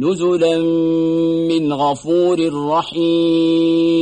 نزلا من غفور رحيم.